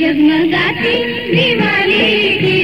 जगमगाती दिवाली की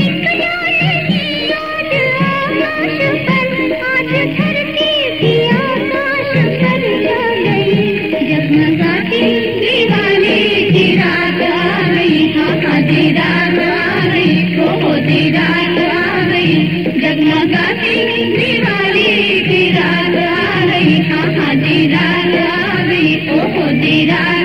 Mira.